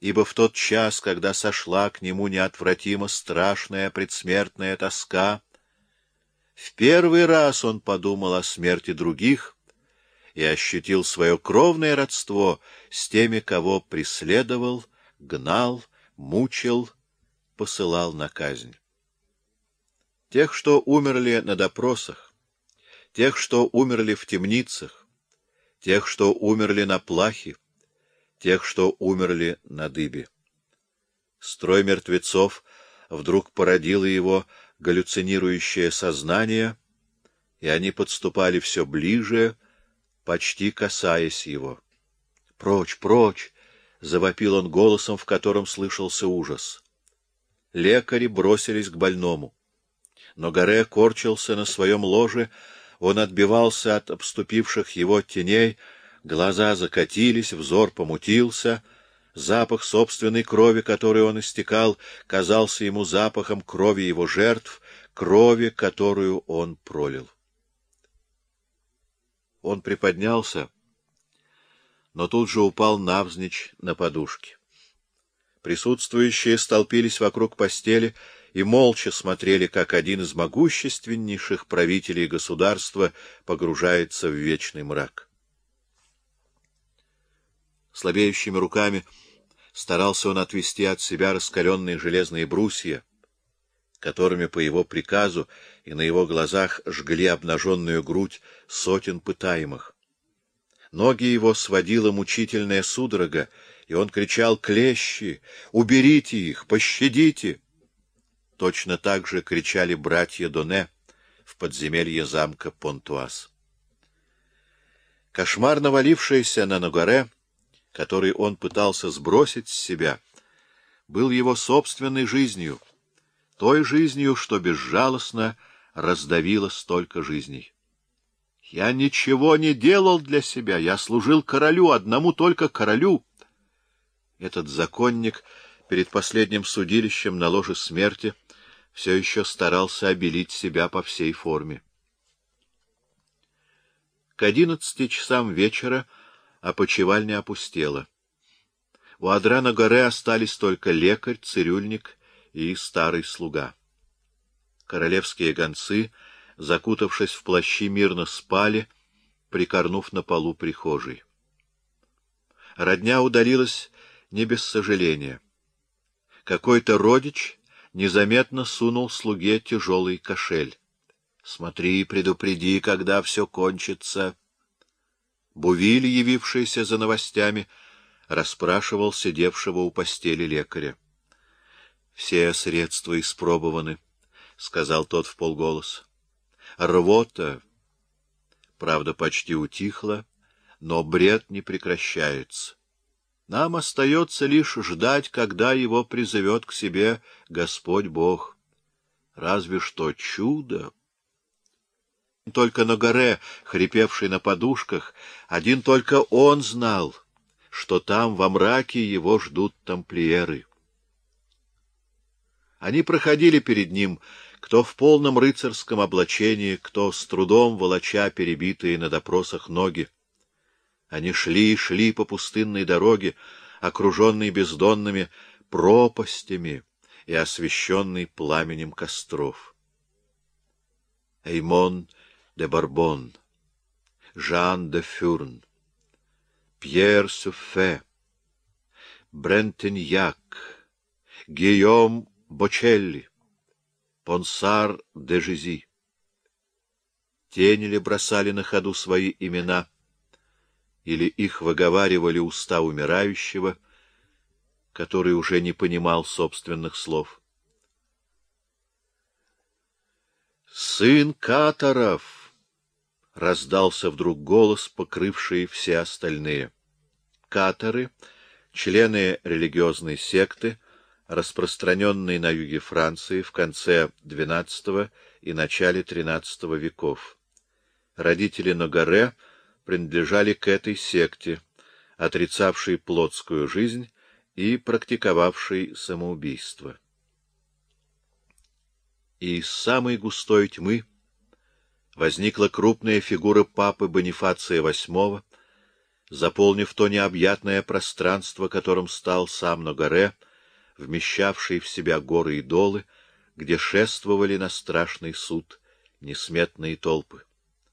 ибо в тот час, когда сошла к нему неотвратимо страшная предсмертная тоска, в первый раз он подумал о смерти других и ощутил свое кровное родство с теми, кого преследовал, гнал, мучил, посылал на казнь. Тех, что умерли на допросах, тех, что умерли в темницах, тех, что умерли на плахе, тех, что умерли на дыбе. Строй мертвецов вдруг породило его галлюцинирующее сознание, и они подступали все ближе, почти касаясь его. «Прочь, прочь!» — завопил он голосом, в котором слышался ужас. Лекари бросились к больному. Но Горе корчился на своем ложе, он отбивался от обступивших его теней, глаза закатились, взор помутился, запах собственной крови, которой он истекал, казался ему запахом крови его жертв, крови, которую он пролил. Он приподнялся, но тут же упал навзничь на подушке. Присутствующие столпились вокруг постели и молча смотрели, как один из могущественнейших правителей государства погружается в вечный мрак. Слабеющими руками старался он отвести от себя раскаленные железные брусья, которыми по его приказу и на его глазах жгли обнаженную грудь сотен пытаемых. Ноги его сводила мучительная судорога, и он кричал «Клещи! Уберите их! Пощадите!» Точно так же кричали братья Доне в подземелье замка Понтуаз. Кошмар, навалившийся на Нагоре, который он пытался сбросить с себя, был его собственной жизнью, той жизнью, что безжалостно раздавила столько жизней. Я ничего не делал для себя, я служил королю, одному только королю. Этот законник перед последним судилищем на ложе смерти все еще старался обелить себя по всей форме. К одиннадцати часам вечера опочивальня опустела. У Адрана горы остались только лекарь, цирюльник и старый слуга. Королевские гонцы, закутавшись в плащи, мирно спали, прикорнув на полу прихожей. Родня удалилась не без сожаления. Какой-то родич незаметно сунул слуге тяжелый кошель. «Смотри, предупреди, когда все кончится». Бувиль, явившийся за новостями, расспрашивал сидевшего у постели лекаря. — Все средства испробованы, — сказал тот в полголоса. Рвота, правда, почти утихла, но бред не прекращается. Нам остается лишь ждать, когда его призовет к себе Господь Бог. Разве что чудо. Только на горе, хрипевший на подушках, один только он знал, что там во мраке его ждут тамплиеры. Они проходили перед ним, кто в полном рыцарском облачении, кто с трудом волоча перебитые на допросах ноги. Они шли и шли по пустынной дороге, окруженной бездонными пропастями и освещенной пламенем костров. Эймон де Барбон, Жан де Фюрн, Пьер Суфе, Брентеньяк, Гийом Бочелли, Понсар де Жизи. Тени ли бросали на ходу свои имена — или их выговаривали уста умирающего, который уже не понимал собственных слов. «Сын Катаров!» — раздался вдруг голос, покрывший все остальные. Катары — члены религиозной секты, распространенной на юге Франции в конце XII и начале XIII веков. Родители Ногаре — принадлежали к этой секте, отрицавшей плотскую жизнь и практиковавшей самоубийство. И из самой густой тьмы возникла крупная фигура папы Бонифация VIII, заполнив то необъятное пространство, которым стал сам Ногаре, вмещавший в себя горы и долы, где шествовали на страшный суд несметные толпы.